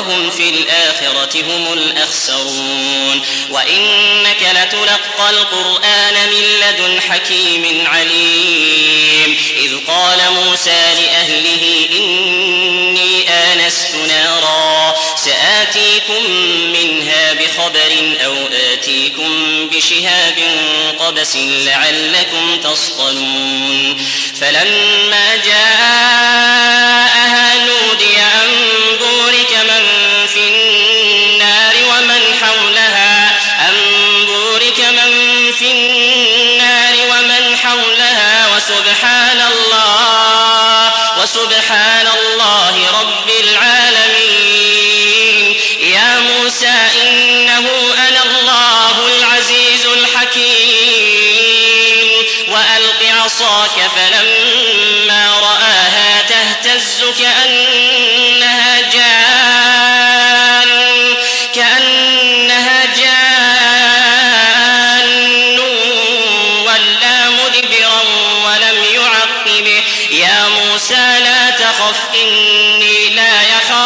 وهم في الآخرة هم الأخسرون. وإنك لتلقى القرآن من لدن حكيم عليم. إذ قال موسى لأهله إني آنست نارا سآتيكم منها بخبر أو آتيكم بشهاب قبس لعلكم تصطلون. فلما جاءها نودي في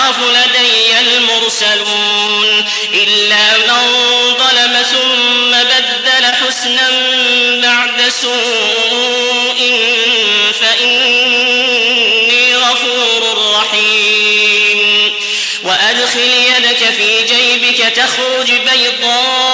يخاف لدي المرسلون إلا من ظلم ثم بدل حسنا بعد سوء فإني غفور رحيم. وأدخل يدك في جيبك تخرج بيضاء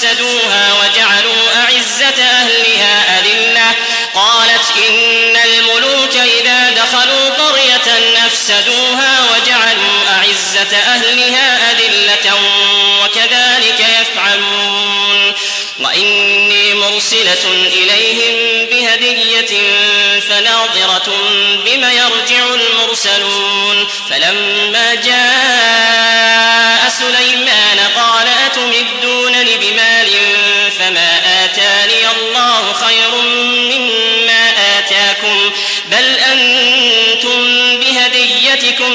قرية نفسدوها وجعلوا أعزة أهلها أذلة. قالت إن الملوك إذا دخلوا قرية نفسدوها وجعلوا أعزة أهلها أذلة وكذلك يفعلون. وإني مرسلة إليهم بهدية فناظرة بم يرجع المرسلون. فلما جاء سليمان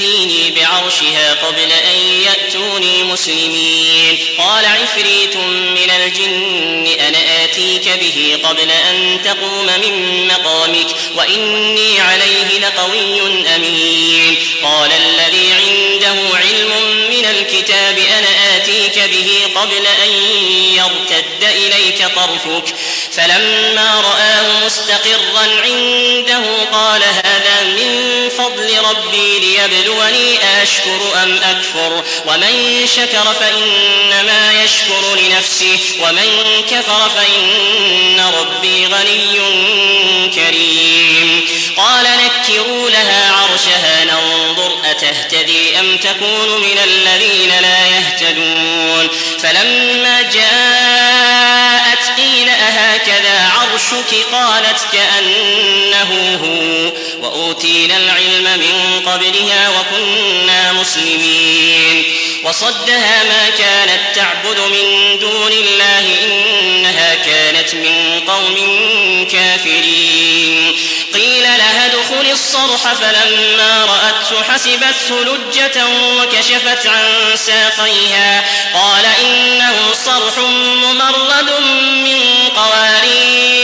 أيكم يأتيني بعرشها قبل أن يأتوني مسلمين. قال عفريت من الجن أنا آتيك به قبل أن تقوم من مقامك وإني عليه لقوي أمين. قال الذي عنده علم من الكتاب أنا آتيك به قبل أن يرتد إليك طرفك. فلما رآه مستقرا عنده قال ربي ليبلوني أشكر أم أكفر ومن شكر فإنما يشكر لنفسه ومن كفر فإن ربي غني كريم. قال نكروا لها عرشها ننظر أتهتدي أم تكون من الذين لا يهتدون. فلما جاءت قيل أهكذا عرشك قالت كأنه هو وأوتينا العلم من قبلها وكنا مسلمين. وصدها ما كانت تعبد من دون الله إنها كانت من قوم كافرين. قيل لها ادخل الصرح فلما رأته حسبته لجة وكشفت عن ساقيها. قال إنه صرح ممرد من قوارير.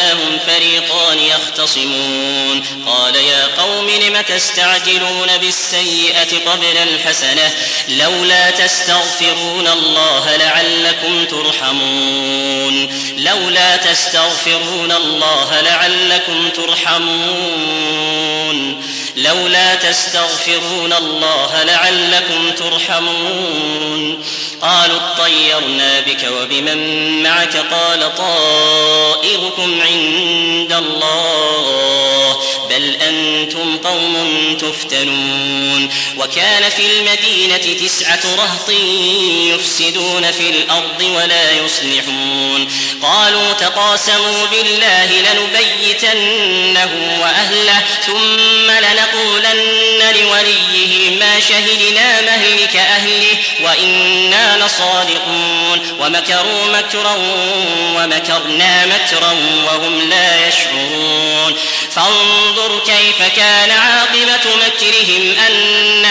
هم فريقان يختصمون. قال يا قوم لم تستعجلون بالسيئة قبل الحسنة؟ لولا تستغفرون الله لعلكم ترحمون. لولا تستغفرون الله لعلكم ترحمون. لولا تستغفرون الله لعلكم ترحمون. قالوا اطيرنا بك وبمن معك قال طائركم عند الله بل أنتم قوم تفتنون. وكان في المدينة تسعة رهط يفسدون في الأرض ولا يصلحون. قالوا تقاسموا بالله لنبيتنه وأهله ثم لنقولن لوليه ما شهدنا مهلك أهله وإنا لصادقون. ومكروا مكرا ومكرنا مكرا وهم لا يشعرون. فانظر كيف كان عاقبة مكرهم أنا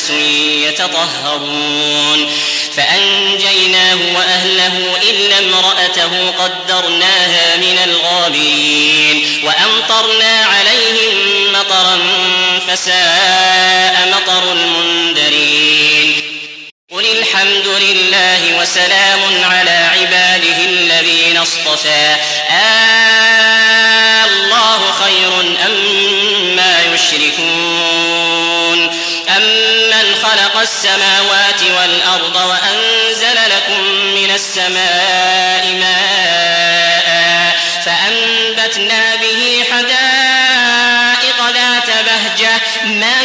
أناس يتطهرون. فأنجيناه وأهله إلا امرأته قدرناها من الغابرين. وأمطرنا عليهم مطرا فساء مطر المنذرين. قل الحمد لله وسلام على عباده الذين اصطفى. آه الله خير أما يشركون. أمن خلق السماوات والأرض وأنزل لكم من السماء ماء فأنبتنا به حدائق ذات بهجة. ما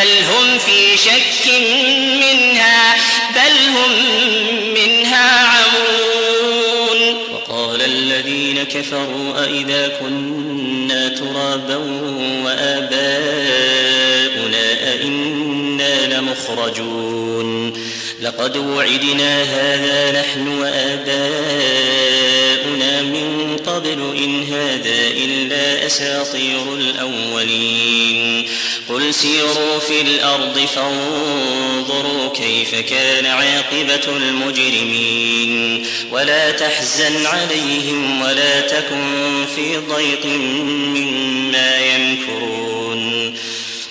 بل هم في شك منها بل هم منها عمون. وقال الذين كفروا أئذا كنا ترابا وآباؤنا أئنا لمخرجون. لقد وعدنا هذا نحن وآباؤنا من قبل إن هذا إلا أساطير الأولين. قل سيروا في الأرض فانظروا كيف كان عاقبة المجرمين. ولا تحزن عليهم ولا تكن في ضيق مما يمكرون.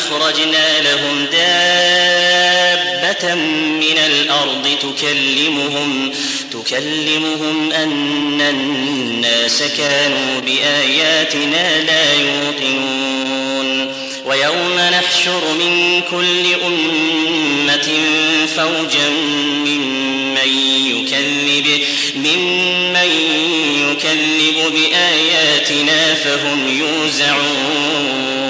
أخرجنا لهم دابة من الأرض تكلمهم تكلمهم أن الناس كانوا بآياتنا لا يوقنون. ويوم نحشر من كل أمة فوجا ممن يكذب ممن يكذب بآياتنا فهم يوزعون.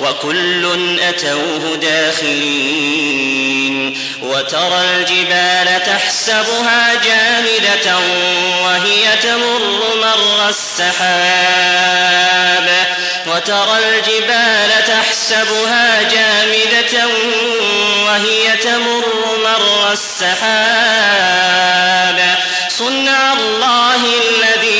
وكل أتوه داخلين وترى الجبال تحسبها جامدة وهي تمر مر السحاب وترى الجبال تحسبها جامدة وهي تمر مر السحاب صنع الله الذي